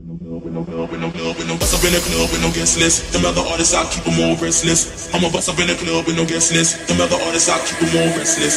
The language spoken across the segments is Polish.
Bust up in the club with no guest list. Them other artists, I keep them all restless. I'ma bust up in the club with no guest list. Them other artists, I keep them all restless.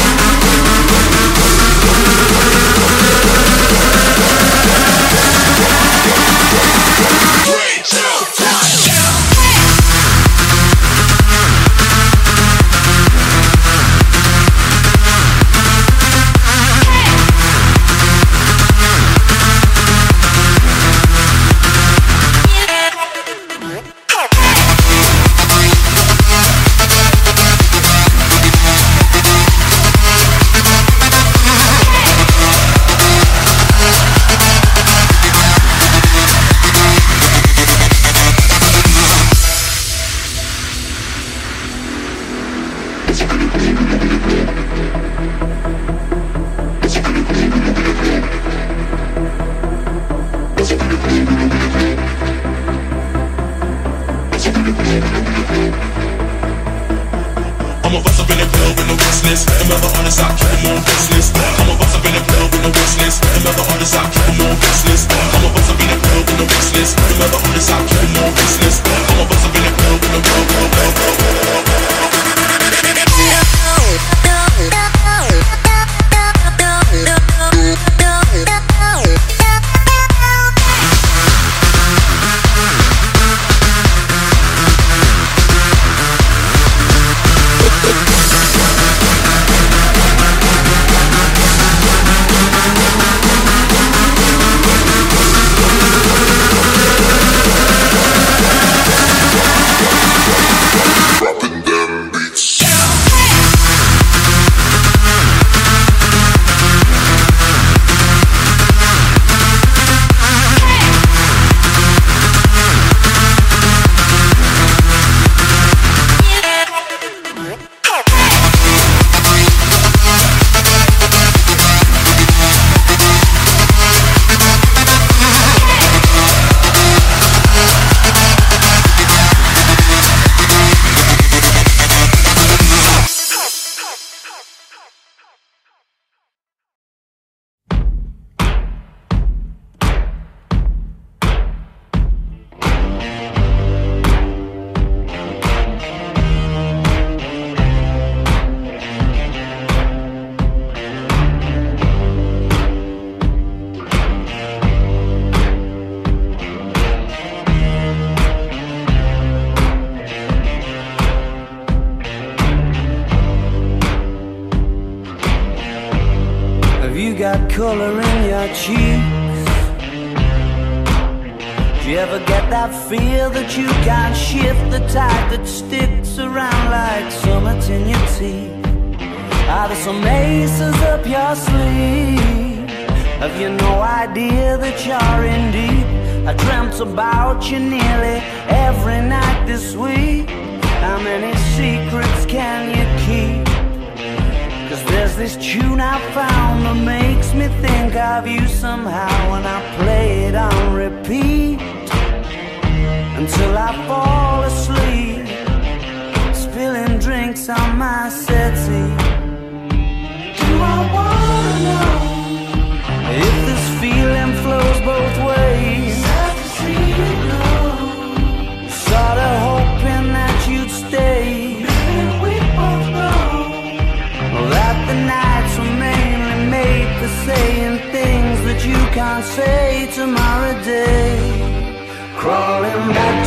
Three, two,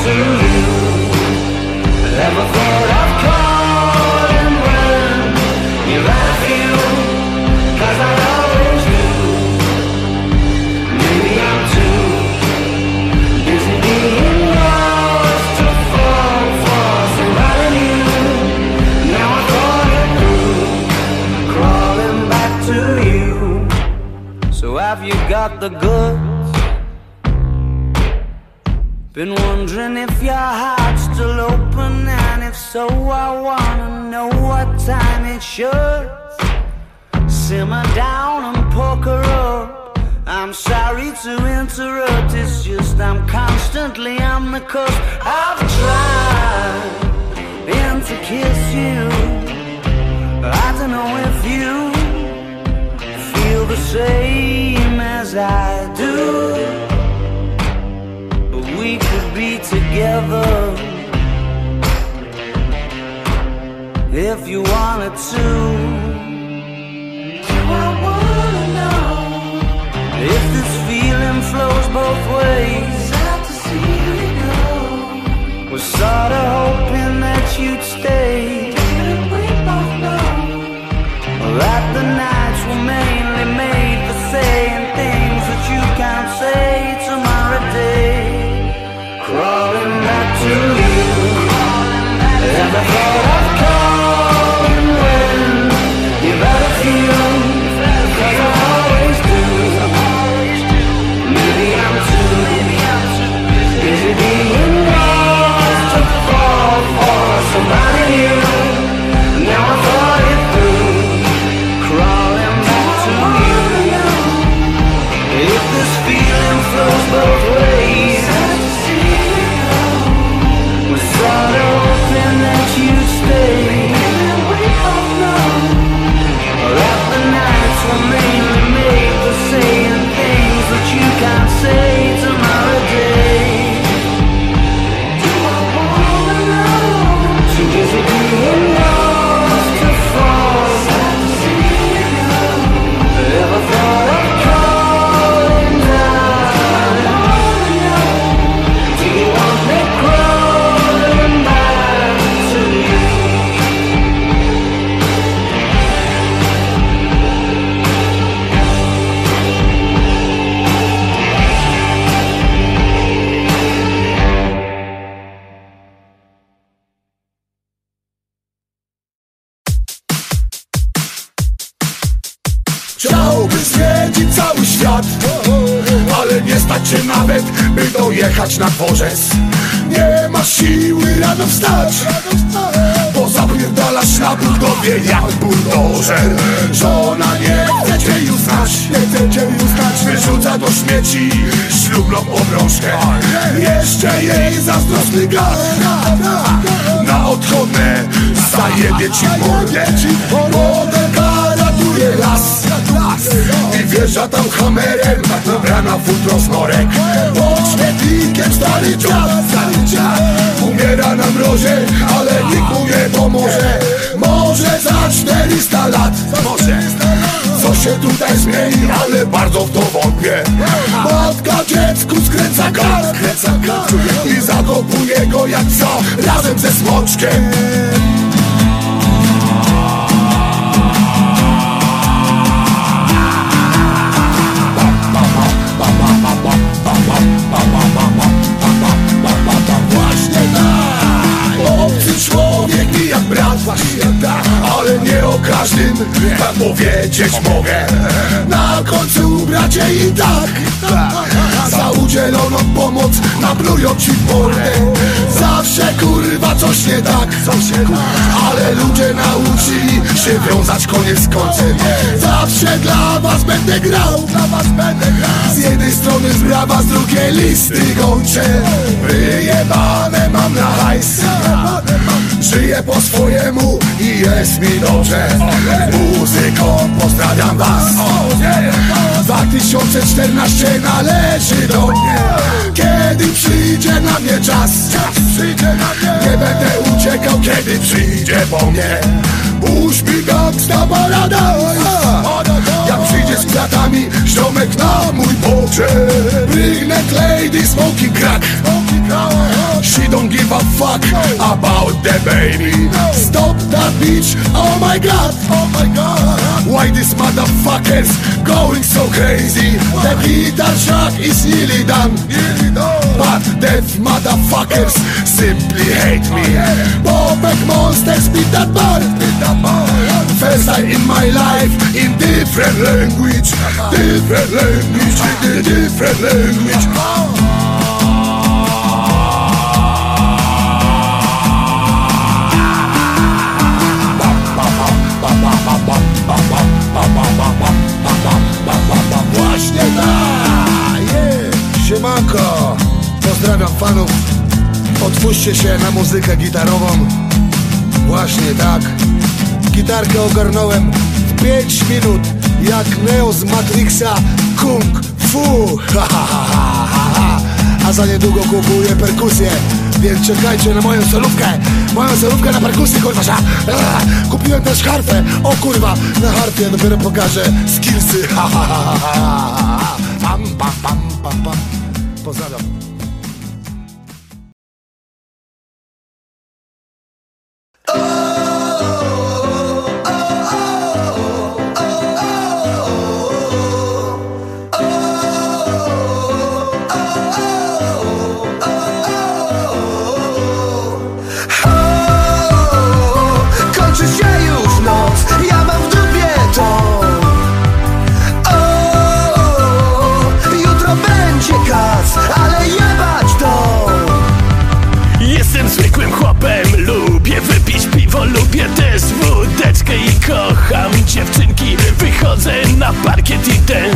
to you thought I'd call and run You I always knew Maybe I'm too Busy being lost to fall for Now I Crawling back to you So have you got the good should. Simmer down and poker up. I'm sorry to interrupt, it's just I'm constantly on the cusp. I've tried to kiss you. But I don't know if you feel the same as I do. But we could be together if you wanted to. I wanna know if this feeling flows both ways. Sad to see you go. Was sorta hoping that you'd stay. Didn't we both know that the nights nauczyli się wiązać koniec z końcem Zawsze dla was będę grał Dla was będę grał. Z jednej strony sprawa, z drugiej listy gończe Wyjebane mam na hajs. Żyję po swojemu i jest mi dobrze. Muzyką pozdrawiam was. 2014 należy do mnie Kiedy przyjdzie na mnie czas Nie będę uciekał kiedy przyjdzie po mnie. Puść mi gangsta paradise Jak przyjdzie z kwiatami ziomek na mój pogrzeb Pregnant lady smoking crack. She don't give a fuck about the baby. Stop that bitch, oh my god, oh Why these motherfuckers going so crazy? The guitar track is nearly done But deaf motherfuckers simply hate me Popek monster, spit that bar First time in my life in different language Different language, different language Właśnie tak! Yeah. Siemanko! Pozdrawiam fanów Otwórzcie się na muzykę gitarową. Właśnie tak. Gitarkę ogarnąłem w 5 minut Jak Neo z Matrixa Kung Fu. Ha, ha, ha, ha. A za niedługo kupuję perkusję. Więc czekajcie na moją solówkę. Moją solówkę na perkusji kurwa Kupiłem też harfę. O kurwa, na harfie dopiero pokażę skillsy. Ha, ha, ha, ha, ha.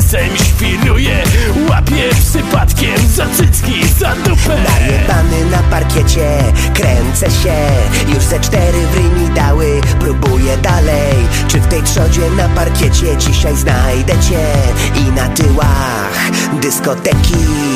I densem świruję Łapię przypadkiem za cycki, za dupę. Najebany na parkiecie, kręcę się. Już ze cztery w mi dały, próbuję dalej. Czy w tej trzodzie na parkiecie dzisiaj znajdę cię? I na tyłach dyskoteki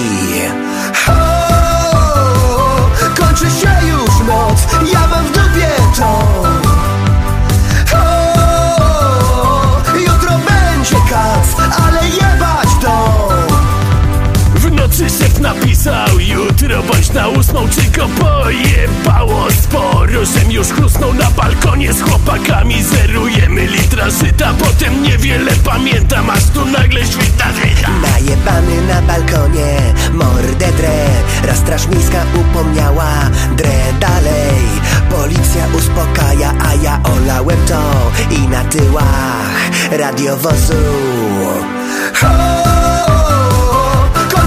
Szef napisał Jutro bądź na ósmą Czy go pojebało sporo Żem już chrusnął na balkonie Z chłopakami zerujemy litra żyta Potem niewiele pamiętam Aż tu nagle świta, świta Najebany na balkonie, mordę dre Raz straż miejska upomniała, dre dalej. Policja uspokaja, a ja olałem to I na tyłach radiowozu. O,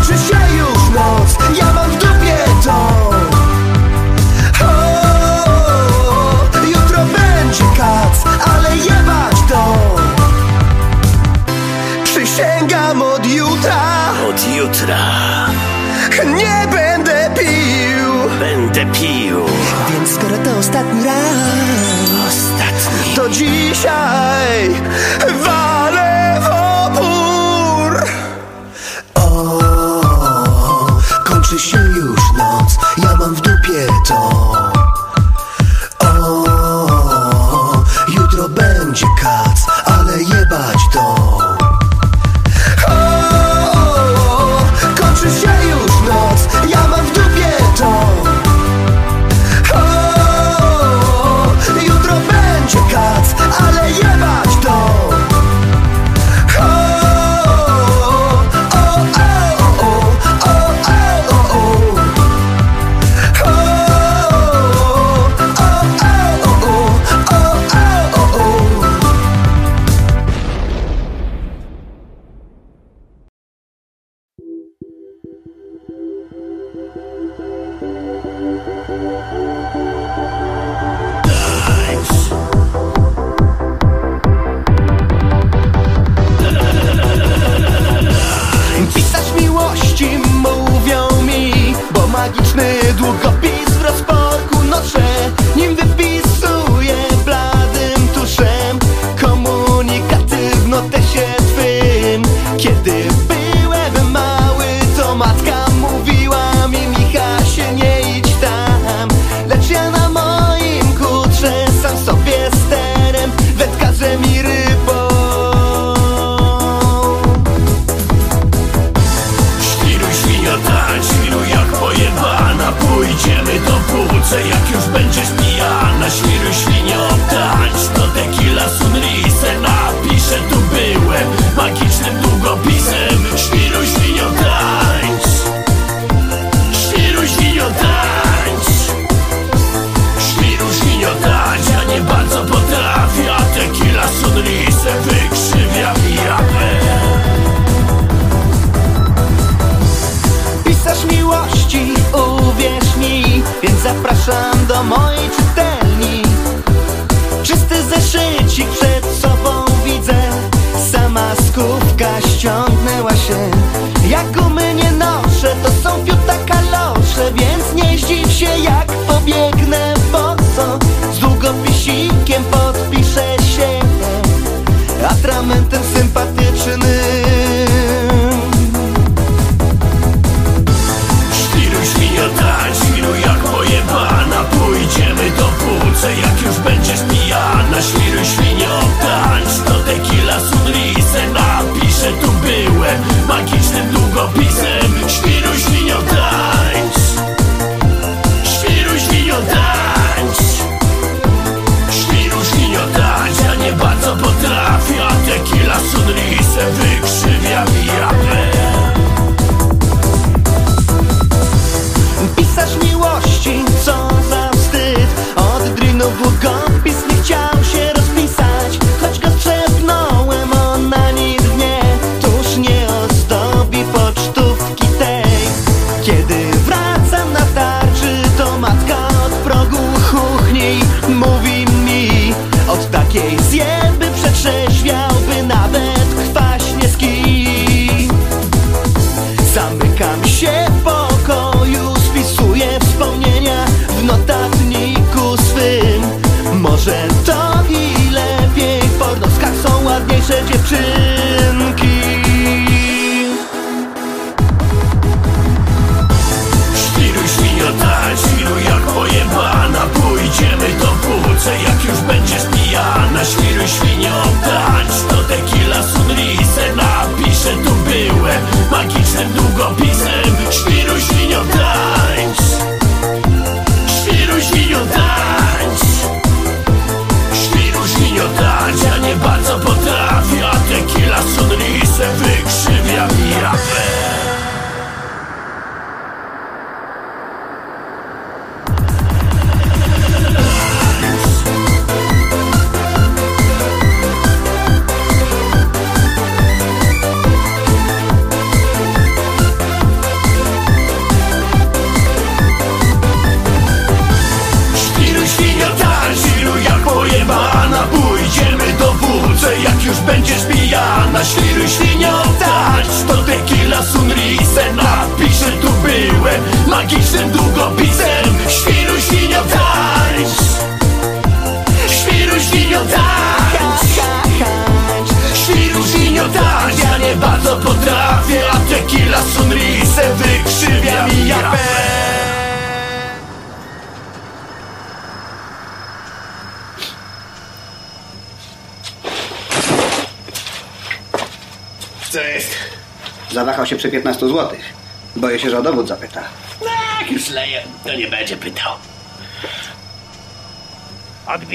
Kończy się już noc, ja mam w dupie to. O, Jutro będzie kac, ale jebać to. Przysięgam od jutra. Od jutra. Nie będę pił. Będę pił. Więc skoro to ostatni raz Ostatni. To dzisiaj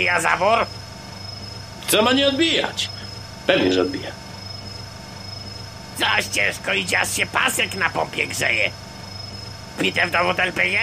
odbija zawór? Co ma nie odbijać? Pewnie, że odbija. Coś ciężko idzie, aż się pasek na pompie grzeje. Pite w domu LPG?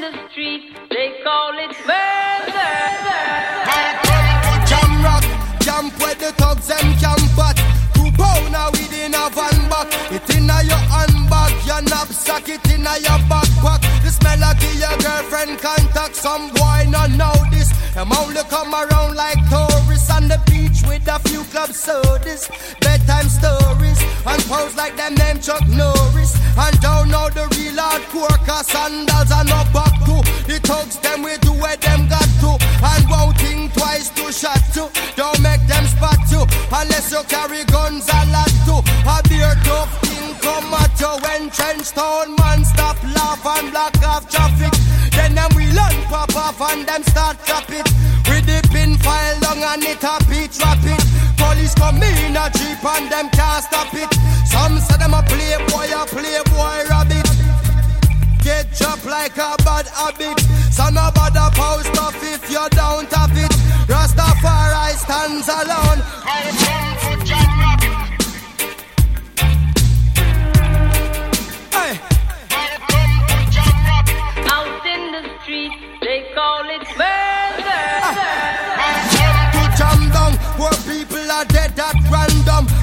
The street, they call it murder. Jam rock, jump where the thugs them camp at. Two pounder within a van back. It inna your handbag, your knapsack, it inna your backpack. The smell of your girlfriend contact. Some boy not know this. Them only come around like tourists on the beach with a few club sodas, bedtime stories, and pose like them name Chuck Norris. And don't know the real hardcore, cause sandals are no back to. The thugs them we do where them got to, and won't think twice to shot to. Don't make them spot you, unless you carry guns a lot to. A beer tough thing come at you when trench town man stop laugh and block off traffic. Learn pop off and them start clap it. With the pin file long and it a beat rapid. Police come in a jeep and them can't stop it. Some say them a playboy, a playboy rabbit. Get chopped like a bad habit. So no bother post off if you don't have it. Rastafari stands alone.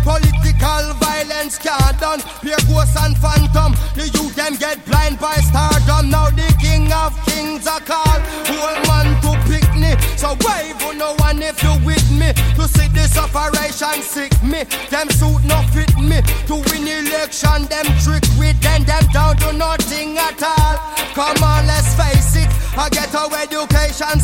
Political violence can't done. Pure ghosts and phantom. The youth them get blind by stardom. Now the king of kings are called. Whole man to picnic So wave on no one if you with me? To see this operation sick me. Them suit no fit me. To win election them trick with Then them down to nothing at all. Come on let's face it. I get our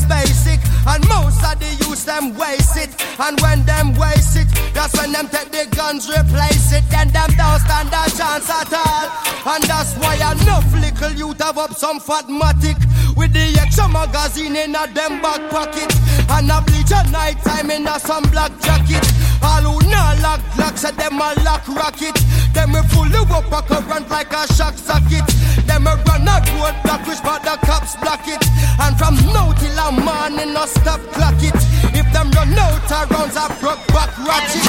basic And most of the youth them waste it. And when them waste it That's when them take the guns replace it. Then them don't stand a chance at all. And that's why enough little youth have up some fatmatic. With the extra magazine in a them back pocket. And a bleach at night time in a some black jacket. All who not lock lock say them a lock rocket. Them we pull you up a current like a shock socket. Them a run a road block which but the cops block it. And from now till a morning no stop clock it. If them run out of rounds a broke back ratchet.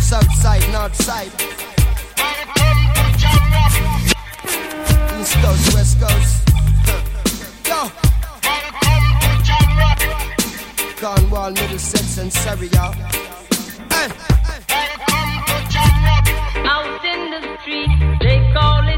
South side, north side East coast, west coast. Yo. Cornwall, Middlesex and Surrey, y'all Hey. Out in the street, they call it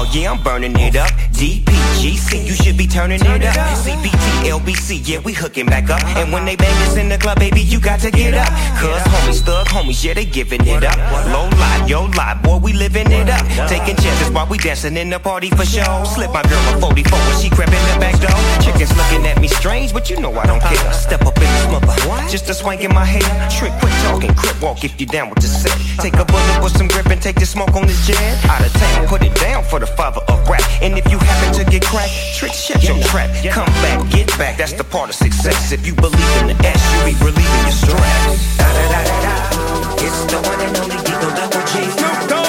All, yeah, I'm burning it up. DPGC, you should be turning it up. CPT, LBC, yeah, we hooking back up. And when they bang us in the club, baby, you got to get up. Cuz homies, thug homies, yeah, they giving it up. Low lie, yo lie, boy, we living it up. Taking chances while we dancing in the party for show. Slip my girl a 44 when she crept in the back door. Chickens looking at me strange, but you know I don't care. Step up in this mother, just a swank in my hair. Trick, quit talking, crip walk if you down with the set. Take a bullet with some grip and take the smoke on this jet. Out of town, put it down for the father of rap. And if you happen to get cracked, trick, shut your trap. Come back, get back, that's the part of success. If you believe in the S, you be relieving your stress. Da da da da da. It's the one and only Eagle double G.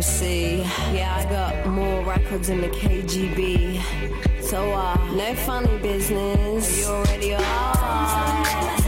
See, Yeah, I got more records than the KGB. So, uh, no funny business. You already are.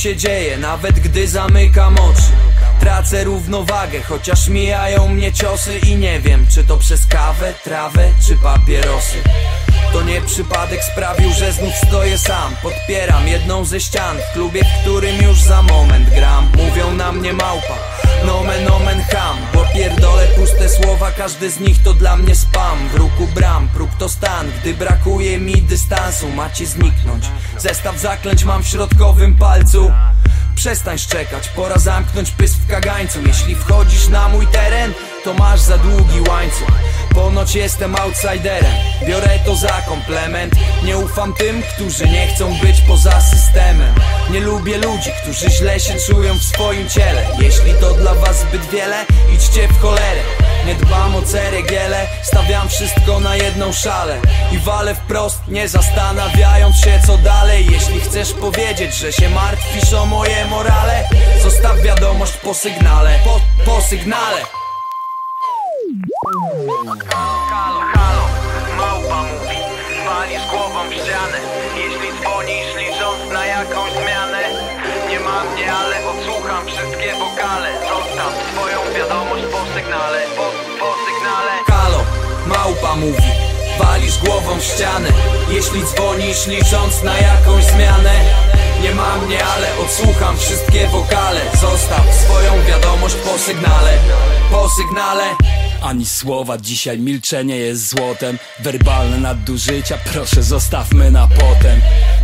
Się dzieje, nawet gdy zamykam oczy. Tracę równowagę, chociaż mijają mnie ciosy I nie wiem, czy to przez kawę, trawę, czy papierosy. To nie przypadek sprawił, że znów stoję sam. Podpieram jedną ze ścian w klubie, w którym już za moment gram. Mówią na mnie małpa, nomen omen ham. Bo pierdolę puste słowa, każdy z nich to dla mnie spam. W ruku bram, próg to stan, gdy brakuje mi dystansu. Macie zniknąć, zestaw zaklęć mam w środkowym palcu. Przestań szczekać, pora zamknąć pysk w kagańcu. Jeśli wchodzisz na mój teren, to masz za długi łańcuch. Ponoć jestem outsiderem, biorę to za komplement. Nie ufam tym, którzy nie chcą być poza systemem. Nie lubię ludzi, którzy źle się czują w swoim ciele. Jeśli to dla was zbyt wiele, idźcie w cholerę Nie dbam o ceregiele, stawiam wszystko na jedną szalę. I walę wprost, nie zastanawiając się co dalej. Jeśli chcesz powiedzieć, że się martwisz o moje morale Zostaw wiadomość po sygnale, po, po sygnale wokale Zostaw swoją wiadomość po sygnale Po, po sygnale. Halo, małpa mówi Walisz głową w ścianę. Jeśli dzwonisz licząc na jakąś zmianę. Nie ma mnie, ale odsłucham wszystkie wokale. Zostaw swoją wiadomość po sygnale Po sygnale. Ani słowa, dzisiaj milczenie jest złotem. Werbalne nadużycia, proszę zostawmy na potem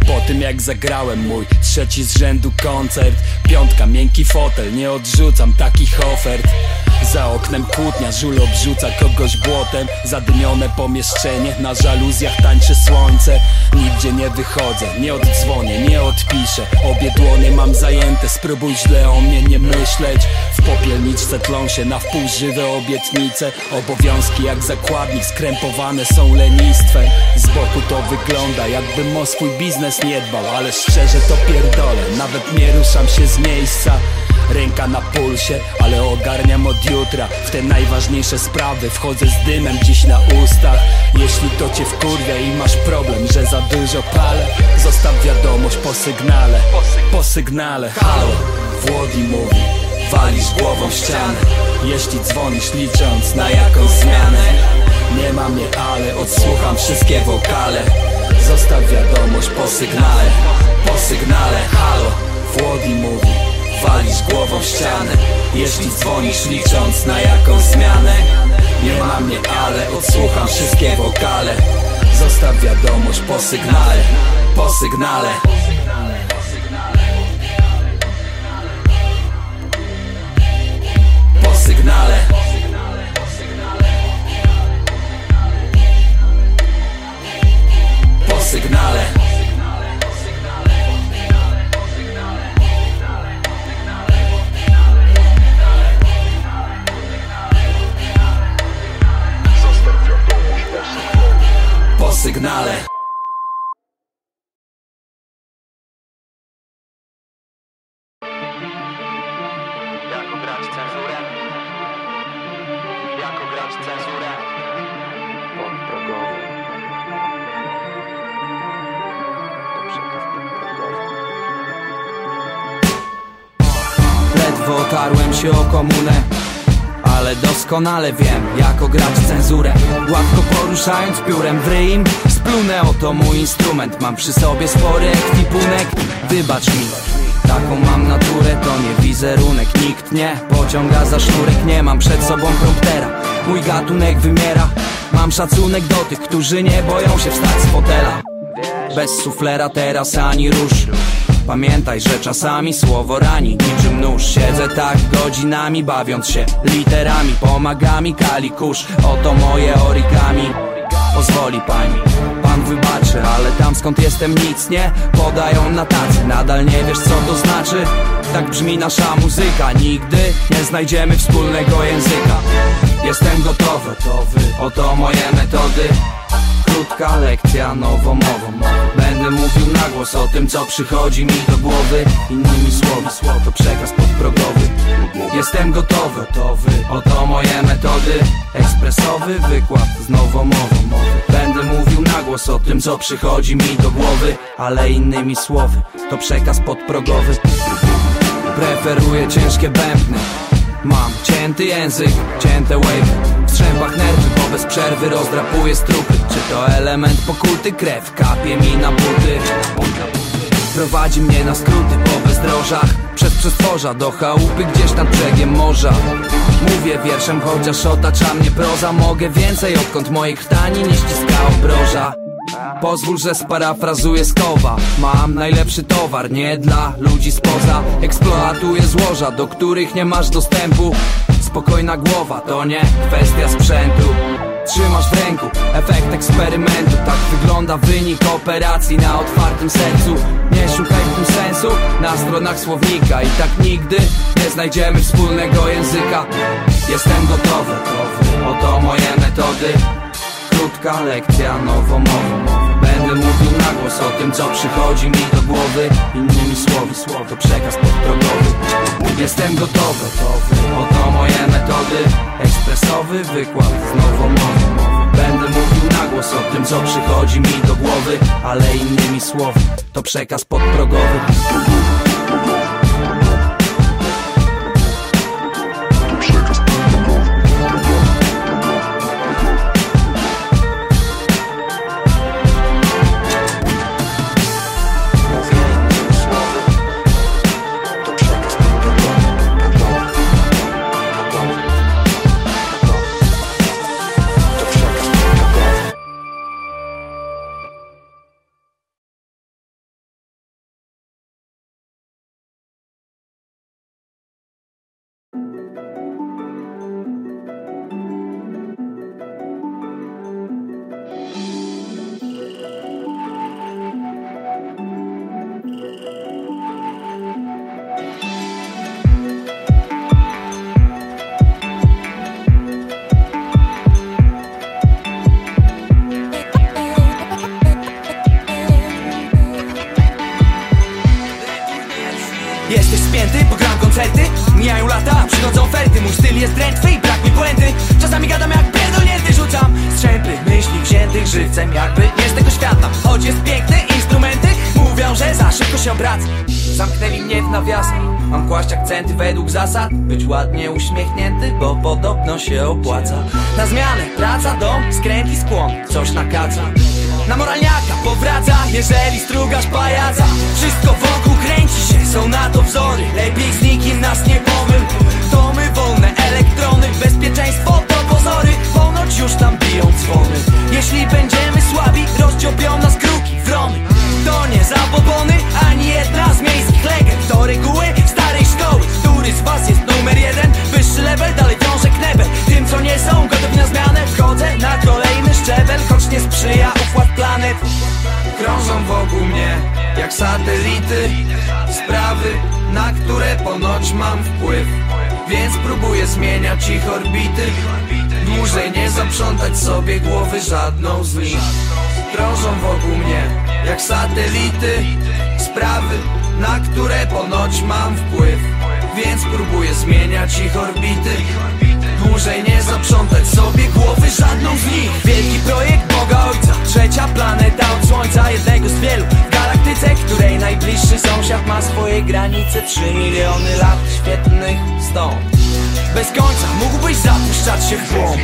Po tym jak zagrałem mój trzeci z rzędu koncert Piątka, miękki fotel, nie odrzucam takich ofert za oknem kłótnia, żul obrzuca kogoś błotem. Zadymione pomieszczenie, na żaluzjach tańczy słońce. Nigdzie nie wychodzę, nie oddzwonię, nie odpiszę. Obie dłonie mam zajęte, spróbuj źle o mnie nie myśleć. W popielniczce tlą się na wpół żywe obietnice. Obowiązki jak zakładnik skrępowane są lenistwem. Z boku to wygląda jakbym o swój biznes nie dbał Ale szczerze to pierdolę, nawet nie ruszam się z miejsca Ręka na pulsie, ale ogarniam od jutra. W te najważniejsze sprawy wchodzę z dymem dziś na ustach. Jeśli to cię wkurwia i masz problem, że za dużo palę Zostaw wiadomość po sygnale, po sygnale. Halo, Włodi mówi, walisz głową w ścianę. Jeśli dzwonisz licząc na jakąś zmianę Nie ma mnie, ale odsłucham wszystkie wokale. Zostaw wiadomość po sygnale, po sygnale. Halo, Włodi mówi Walisz głową w ścianę. Jeśli dzwonisz licząc na jakąś zmianę Nie ma mnie, ale odsłucham wszystkie wokale. Zostaw wiadomość po sygnale Po sygnale. Po sygnale. Po sygnale sygnale. Jako grać cenzurę. Jako grać cenzurę. Podprogowy Ledwo otarłem się o komunę ale doskonale wiem, jak ograć cenzurę. Gładko poruszając piórem w ryim Splunę, oto mój instrument. Mam przy sobie spory ekwipunek. Wybacz mi Taką mam naturę, to nie wizerunek. Nikt nie pociąga za sznurek Nie mam przed sobą promptera Mój gatunek wymiera. Mam szacunek do tych, którzy nie boją się wstać z fotela. Bez suflera teraz ani rusz Pamiętaj, że czasami słowo rani Niczym nóż. Siedzę tak godzinami bawiąc się literami. Pomaga mi kali kurz. Oto moje origami. Pozwoli pani Pan wybaczy Ale tam skąd jestem nic nie podają na tacy. Nadal nie wiesz co to znaczy. Tak brzmi nasza muzyka. Nigdy nie znajdziemy wspólnego języka. Jestem gotowy. Oto moje metody Krótka lekcja nowomową Będę mówił na głos o tym co przychodzi mi do głowy. Innymi słowy, słowo to przekaz podprogowy. Jestem gotowy, gotowy Oto moje metody. Ekspresowy wykład z nowomową Będę mówił na głos o tym co przychodzi mi do głowy. Ale innymi słowy to przekaz podprogowy. Preferuję ciężkie bębny Mam cięty język, cięte wavy W strzępach nerwy, bo bez przerwy rozdrapuję strupy. Czy to element pokuty? Krew kapie mi na buty. Prowadzi mnie na skróty po bezdrożach. Przez przestworza do chałupy gdzieś nad brzegiem morza. Mówię wierszem, chociaż otacza mnie proza. Mogę więcej, odkąd mojej krtani nie ściska obroża Pozwól, że sparafrazuję skowa Mam najlepszy towar, nie dla ludzi spoza. Eksploatuję złoża, do których nie masz dostępu. Spokojna głowa, to nie kwestia sprzętu. Trzymasz w ręku efekt eksperymentu. Tak wygląda wynik operacji na otwartym sercu. Nie szukaj w tym sensu na stronach słownika. I tak nigdy nie znajdziemy wspólnego języka. Jestem gotowy, oto moje metody Krótka lekcja nowomową Będę mówił na głos o tym co przychodzi mi do głowy. Innymi słowy, słowo przekaz podprogowy. Jestem gotowy, oto moje metody. Ekspresowy wykład z nowomową Będę mówił na głos o tym co przychodzi mi do głowy. Ale innymi słowy to przekaz podprogowy uśmiechnięty, bo podobno się opłaca. Na zmianę, praca, dom, skręt i skłon Coś nakaca mam wpływ Więc próbuję zmieniać ich orbity. Dłużej nie zaprzątać sobie głowy żadną z nich. Krążą wokół mnie jak satelity. Sprawy, na które ponoć mam wpływ Więc próbuję zmieniać ich orbity. Dłużej nie zaprzątać sobie głowy żadną z nich. Wielki projekt Boga Ojca. Trzecia planeta od Słońca Jednego z wielu galaktyce Której najbliższy sąsiad ma swoje granice. Trzy miliony lat świetnych stąd. Bez końca mógłbyś zapuszczać się w głąb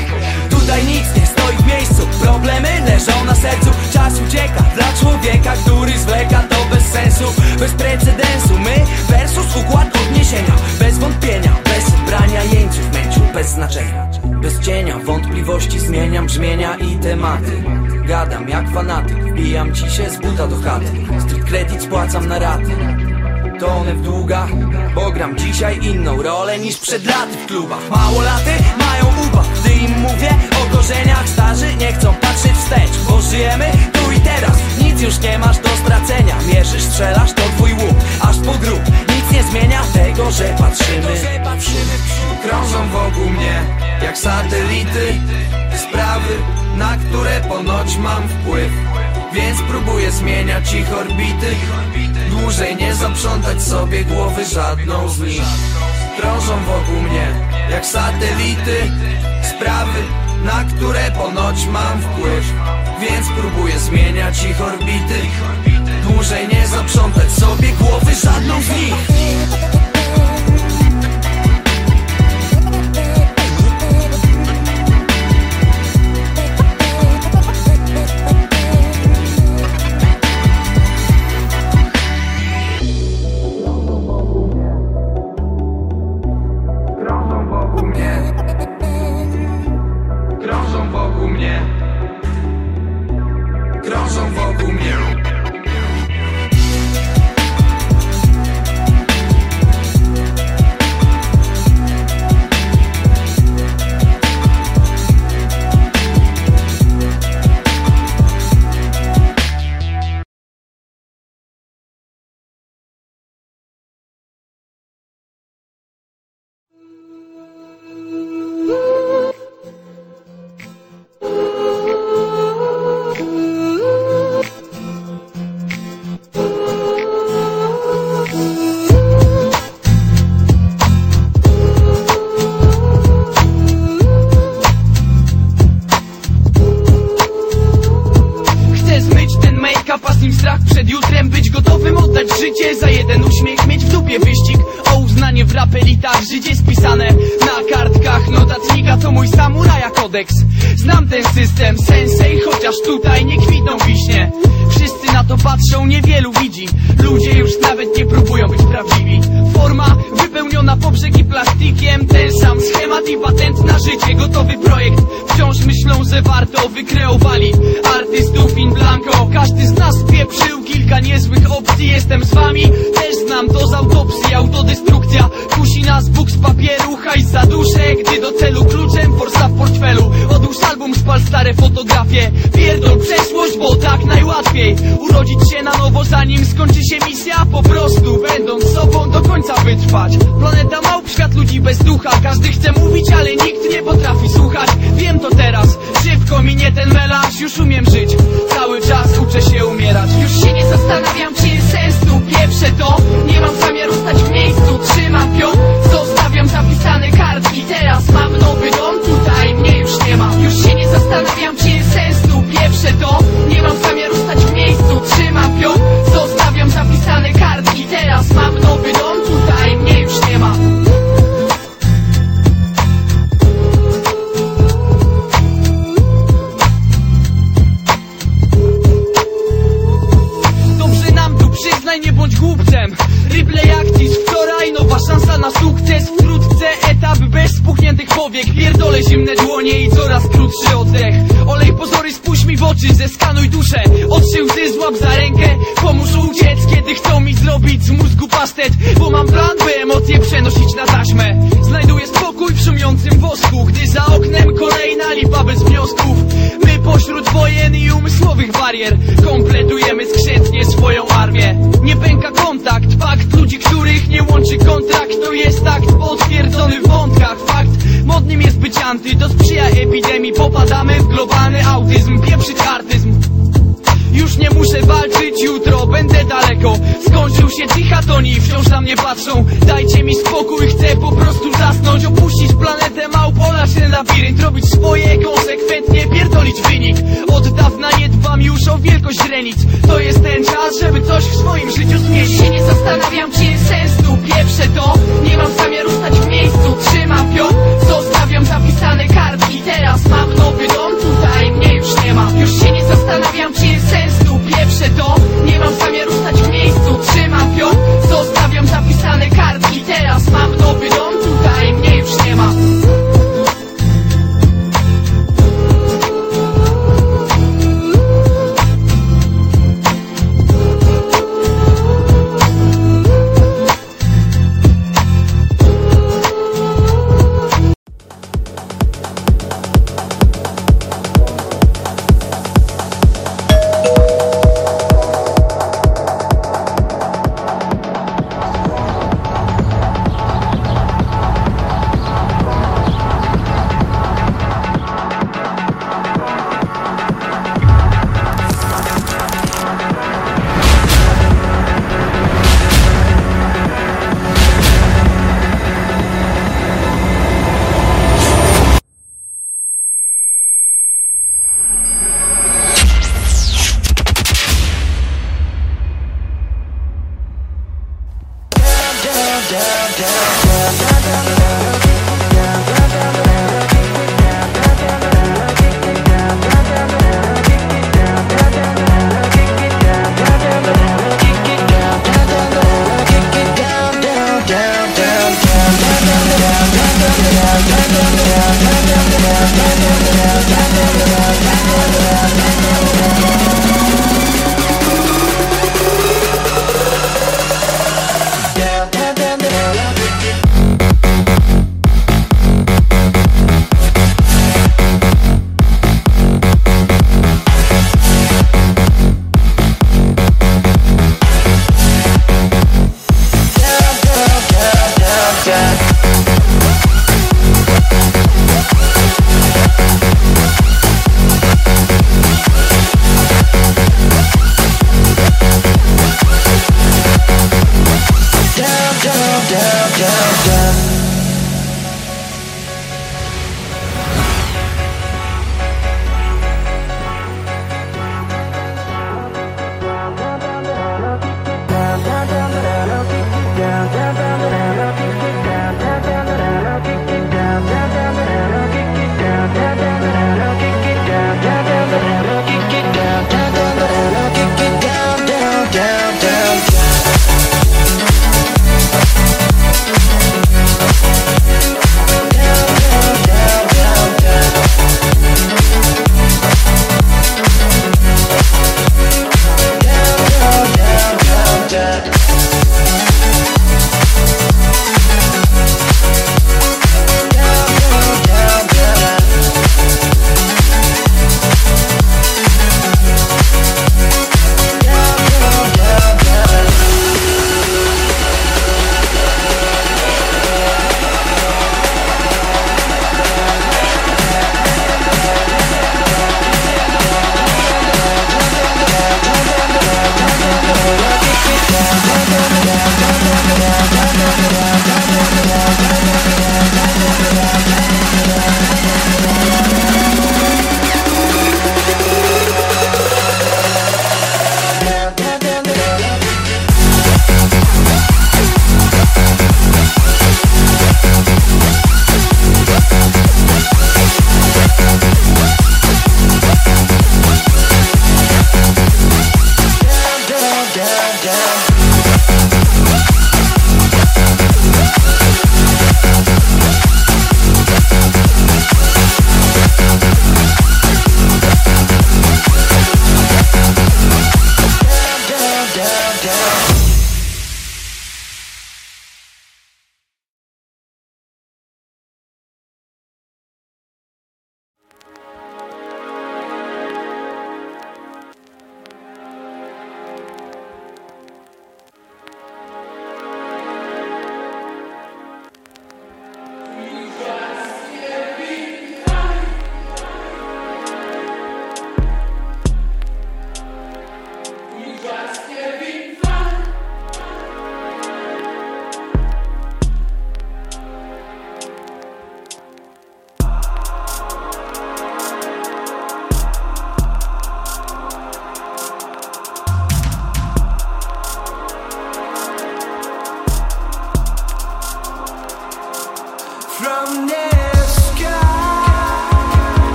Tutaj nic nie stoi w miejscu. Problemy leżą na sercu. Czas ucieka dla człowieka, który zwleka to bez sensu. Bez precedensu. My versus układ odniesienia. Bez wątpienia, bez brania jeńców męciu. Bez znaczenia, bez cienia. Wątpliwości zmieniam brzmienia i tematy. Gadam jak fanatyk. Wbijam ci się z buta do chaty kredyt spłacam na raty Tonę w długach, bo gram dzisiaj inną rolę niż przed laty w klubach. Mało laty mają uba. gdy im mówię o korzeniach. Starzy nie chcą patrzeć wstecz, bo żyjemy tu i teraz. Nic już nie masz do stracenia, mierzysz, strzelasz, to twój łuk Aż po grób, nic nie zmienia tego, że patrzymy. Krążą wokół mnie, jak satelity. Sprawy, na które ponoć mam wpływ. Więc próbuję zmieniać ich orbity. Dłużej nie zaprzątać sobie głowy żadną z nich. Krążą wokół mnie jak satelity. Sprawy, na które ponoć mam wpływ. Więc próbuję zmieniać ich orbity. Dłużej nie zaprzątać sobie głowy żadną z nich.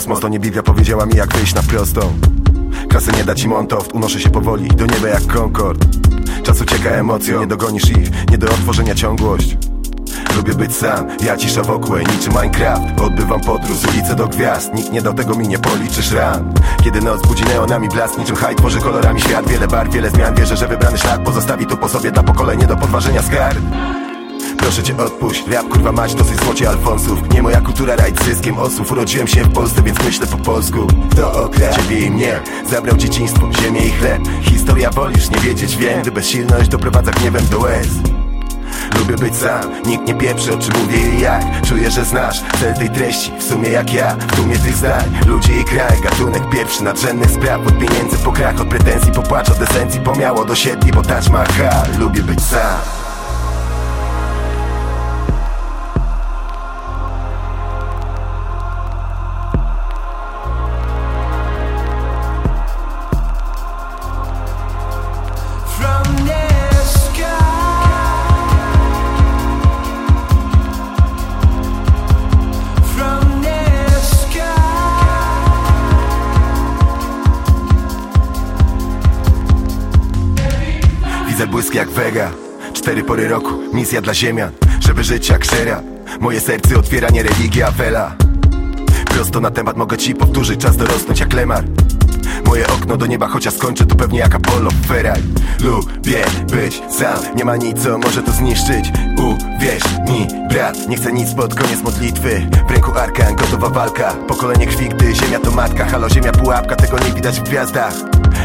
Kosmos to nie Biblia powiedziała mi jak wyjść na prostą Klasy nie da ci montoft, unoszę się powoli do nieba jak Concorde Czas ucieka emocją, nie dogonisz ich, nie do otworzenia ciągłość. Lubię być sam, ja cisza wokół, niczym Minecraft. Odbywam podróż z ulicy do gwiazd Nikt nie dał tego mi, nie policzysz ran Kiedy noc budzi neonami blask Niczym haj tworzy kolorami świat. Wiele barw, wiele zmian Wierzę, że wybrany szlak pozostawi tu po sobie Dla pokolenie do podważenia skarb Proszę cię odpuść, rap kurwa mać dosyć złocie Alfonsów. Nie moja kultura rajd zyskiem osób. Urodziłem się w Polsce, więc myślę po polsku. To okres ciebie i mnie. Zabrał dzieciństwo, ziemię i chleb. Historia wolisz nie wiedzieć, wiem. Gdy bezsilność doprowadza gniewem do łez. Lubię być sam, nikt nie pieprzy o czym mówię i jak. Czuję, że znasz cel tej treści W sumie jak ja, w dumie tych zdań Ludzie i kraj, gatunek pierwszy Nadrzędnych spraw, od pieniędzy po krach Od pretensji po płacz, od esencji. Pomiało do siedli Bo Taj Mahal, lubię być sam Jak Vega. Cztery pory roku, misja dla ziemian Żeby żyć jak szera Moje serce otwiera nie religia, wela Prosto na temat mogę ci powtórzyć Czas dorosnąć jak Lemar. Moje okno do nieba, chociaż skończę to pewnie jak Apollo Ferrari. Lubię być sam, nie ma nic co może to zniszczyć. Uwierz mi, brat, nie chcę nic pod koniec modlitwy. W ręku arkan, gotowa walka. Pokolenie krwi, gdy ziemia to matka. Halo, ziemia pułapka, tego nie widać w gwiazdach.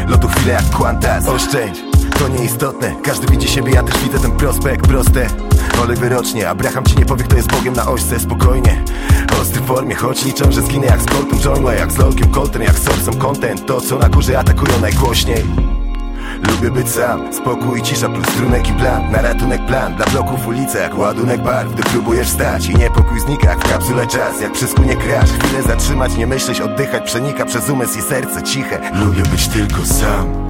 Lotu chwilę jak Quantas, oszczędź to nieistotne, każdy widzi siebie, ja też widzę ten prospekt, proste. Olej wyrocznie, Abraham ci nie powie kto jest Bogiem na ośce, spokojnie. Ostry formie, choć liczę, że zginę jak z Coltem Johnway Jak z Lolkiem Colton, jak z Sorsem Content. To co na górze atakują najgłośniej. Lubię być sam, spokój, cisza plus strunek i plan. Na ratunek plan, dla bloków ulica jak ładunek barw. Gdy próbujesz stać i niepokój znika jak w kapsule czas. Jak przy nie crash, chwilę zatrzymać, nie myśleć, oddychać. Przenika przez umysł i serce ciche. Lubię być tylko sam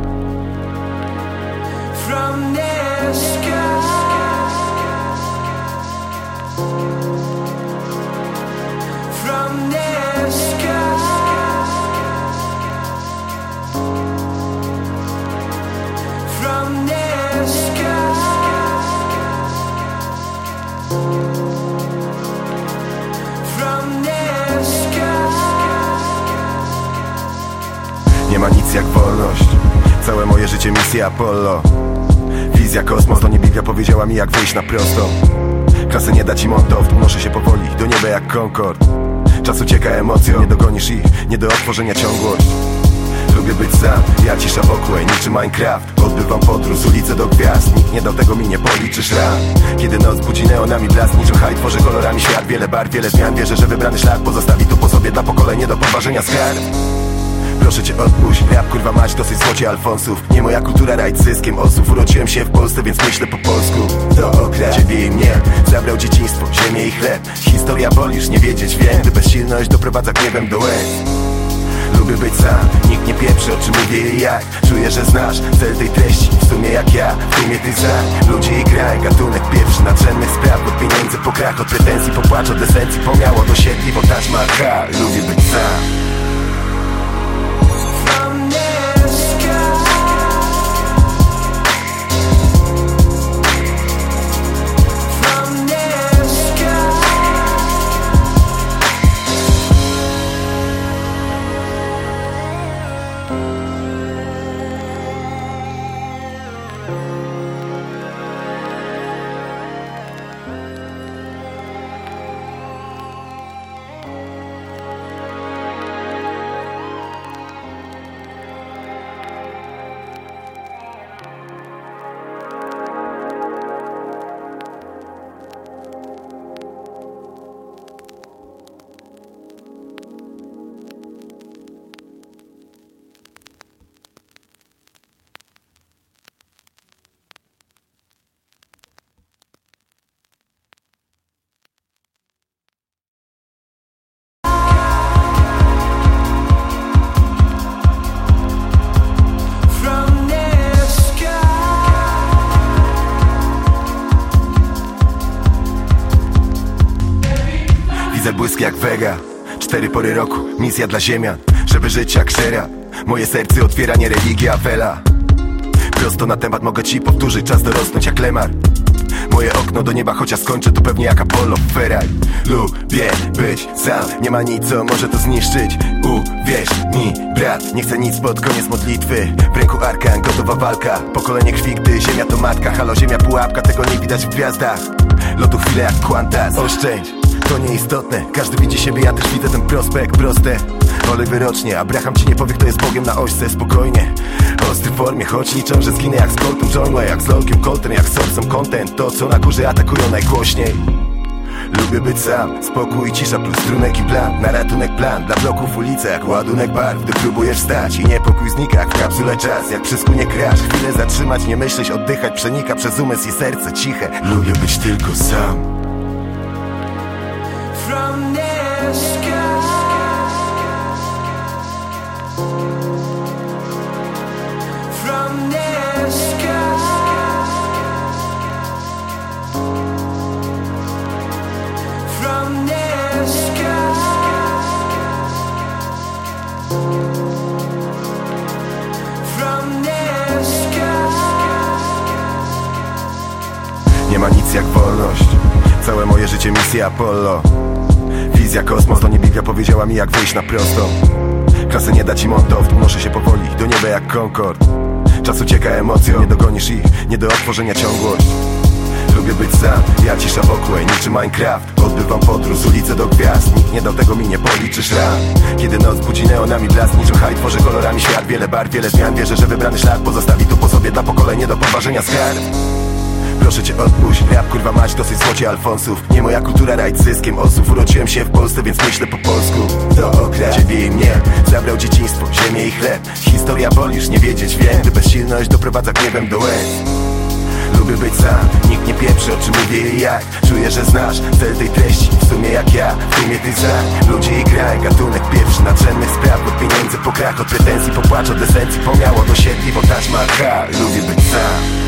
Nie ma nic jak wolność. Całe moje życie misja Apollo Wizja kosmos to nie Biblia powiedziała mi jak wyjść na prostą Klasy nie da ci montoft, unoszę się powoli Do nieba jak Concorde Czas ucieka emocją, nie dogonisz ich Nie do otworzenia ciągłość. Lubię być sam, ja cisza wokół, niczym Minecraft. Odbywam podróż z ulicy do gwiazd Nikt nie dał tego mi, nie policzysz ran Kiedy noc budzi neonami blask Niczym haj tworzy kolorami świat. Wiele barw, wiele zmian Wierzę, że wybrany szlak pozostawi tu po sobie Dla pokolenie do podważenia skarb Proszę cię odpuść, rap kurwa mać dosyć złocie Alfonsów. Nie moja kultura rajd zyskiem osób. Urodziłem się w Polsce, więc myślę po polsku. To okres ciebie i mnie Zabrał dzieciństwo, ziemię i chleb. Historia wolisz nie wiedzieć, wiem. Gdy bezsilność doprowadza gniewem do łez. Lubię być sam, nikt nie pieprzy o czym mówię i jak. Czuję, że znasz cel tej treści W sumie jak ja, w sumie ty za Ludzie i kraj, gatunek pierwszy Nadrzędnych spraw, od pieniędzy po krach Od pretensji po płacz, od esencji pomiało do siedli Bo Taj Mahal, lubię być sam pory roku, misja dla ziemian Żeby żyć jak Moje serce otwiera nie religia, wela Prosto na temat mogę ci powtórzyć Czas dorosnąć jak lemar. Moje okno do nieba, chociaż skończę to pewnie jak Apollo Ferrari. Lubię być sam, nie ma nic co może to zniszczyć. Uwierz mi, brat, nie chcę nic pod koniec modlitwy. W ręku arkan, gotowa walka. Pokolenie krwi, gdy ziemia to matka. Halo, ziemia pułapka, tego nie widać w gwiazdach. Lotu chwilę jak Quantas Oszczędź, to nieistotne. Każdy widzi siebie, ja też widzę ten prospekt. Proste, olej wyrocznie. Abraham ci nie powie, kto jest Bogiem na ośce. Spokojnie, ostry formie Choć liczę, że zginę jak z Coltem John Way, Jak z Lolkiem Colton, jak z Sorsem Content. To co na górze atakują najgłośniej. Lubię być sam, spokój, cisza plus strunek i plan. Na ratunek plan, dla bloków ulica jak ładunek barw. Gdy próbujesz stać i niepokój znika jak w kapsule czas. Jak przy skunie crash, chwilę zatrzymać, nie myśleć, oddychać. Przenika przez umysł i serce ciche. Lubię być tylko sam jak wolność. Całe moje życie misja Apollo Wizja kosmos to nie Biblia powiedziała mi jak wyjść na prostą Klasy nie da ci montow, unoszę się powoli Do nieba jak Concorde Czas ucieka emocją, nie dogonisz ich Nie do otworzenia ciągłość. Lubię być sam, ja cisza wokół, niczym Minecraft. Odbywam podróż z ulicy do gwiazd Nikt nie dał tego mi, nie policzysz ran Kiedy noc budzi neonami blask Niczym haj tworzy kolorami świat. Wiele barw, wiele zmian Wierzę, że wybrany szlak pozostawi tu po sobie Dla pokolenia do podważenia skarb Proszę cię odpuść, rap kurwa mać dosyć złocie Alfonsów. Nie moja kultura rajc zyskiem osób. Urodziłem się w Polsce, więc myślę po polsku. To okra ciebie i mnie. Zabrał dzieciństwo, ziemię i chleb. Historia bolisz, nie wiedzieć wiem. Gdy bezsilność doprowadza gniewem do łez. Lubię być sam, nikt nie pieprzy o czym mówię i jak. Czuję, że znasz cel tej treści W sumie jak ja, w sumie ty za Ludzie i kraj, gatunek pierwszy Nadrzędnych spraw, od pieniędzy po krach Od pretensji po płacz, od esencji pomiało Do siedli, bo taż ma ha Lubię być sam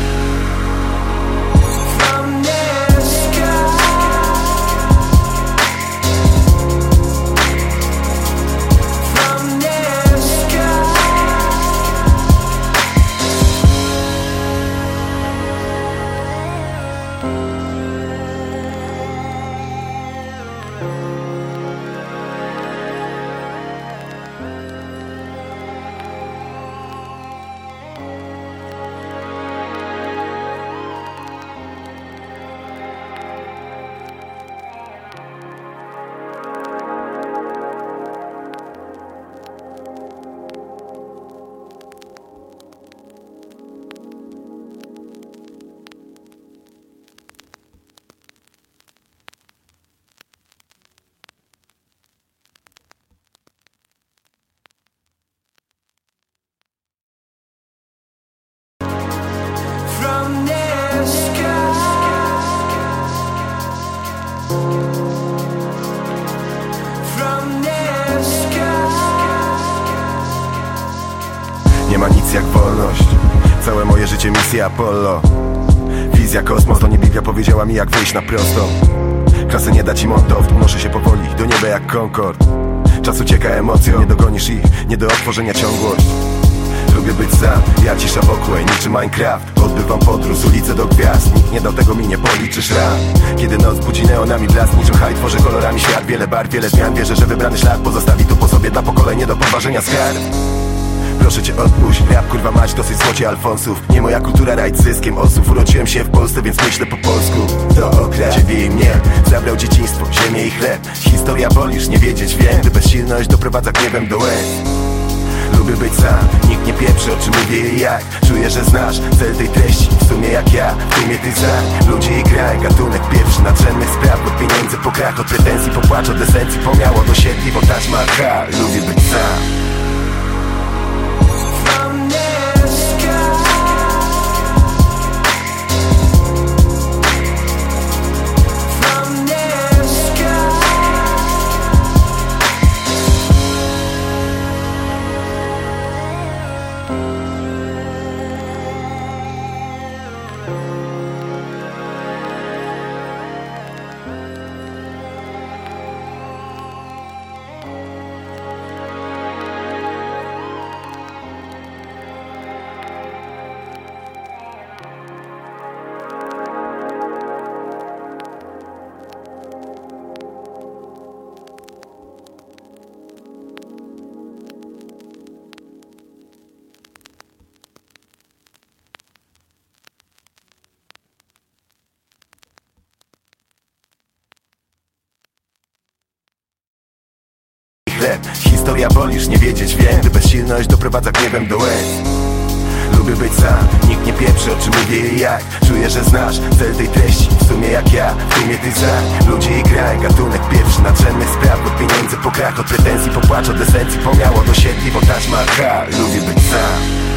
Apollo. Wizja kosmos to nie Biblia powiedziała mi jak wyjść na prostą Klasy nie da ci montow, unoszę się powoli Do nieba jak Concorde Czas ucieka emocją, nie dogonisz ich Nie do otworzenia ciągłość Lubię być sam, ja cisza wokół, niczym Minecraft. Odbywam podróż z ulicy do gwiazd Nikt nie dał tego mi, nie policzysz ran Kiedy noc budzi neonami blask Niczym haj tworzy kolorami świat. Wiele barw, wiele zmian Wierzę, że wybrany szlak pozostawi tu po sobie Dla pokolenia do podważenia skarb Proszę cię odpuść, rap kurwa mać dosyć złocie Alfonsów. Nie moja kultura rajc zyskiem. Osób Urodziłem się w Polsce, więc myślę po polsku. To okra ciebie i mnie. Zabrał dzieciństwo, ziemię i chleb. Historia bolisz, nie wiedzieć wiem. Gdy bezsilność doprowadza gniewem do łez. Lubię być sam, nikt nie pieprzy o czym mówię i jak. Czuję, że znasz cel tej treści W sumie jak ja, w sumie ty za Ludzie i kraj, gatunek pierwszy Nadrzędnych spraw, od pieniędzy po krach Od pretensji po płacz, od esencji pomiało Do siedli, bo taż ma ha Lubię być sam Historia wolisz nie wiedzieć, wiem. Bezsilność doprowadza gniewem do łez. Lubię być sam, nikt nie pieprzy o czym mówię i jak. Czuję, że znasz cel tej treści W sumie jak ja, w sumie ty znasz Ludzi i kraj, gatunek pierwszy Nadrzędnych spraw, od pieniędzy po krach Od pretensji po płacz, od esencji pomiało Do siedli, bo taż ma H. Lubię być sam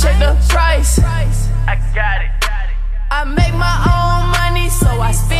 check the price. I got it. I make my own money, so I spend.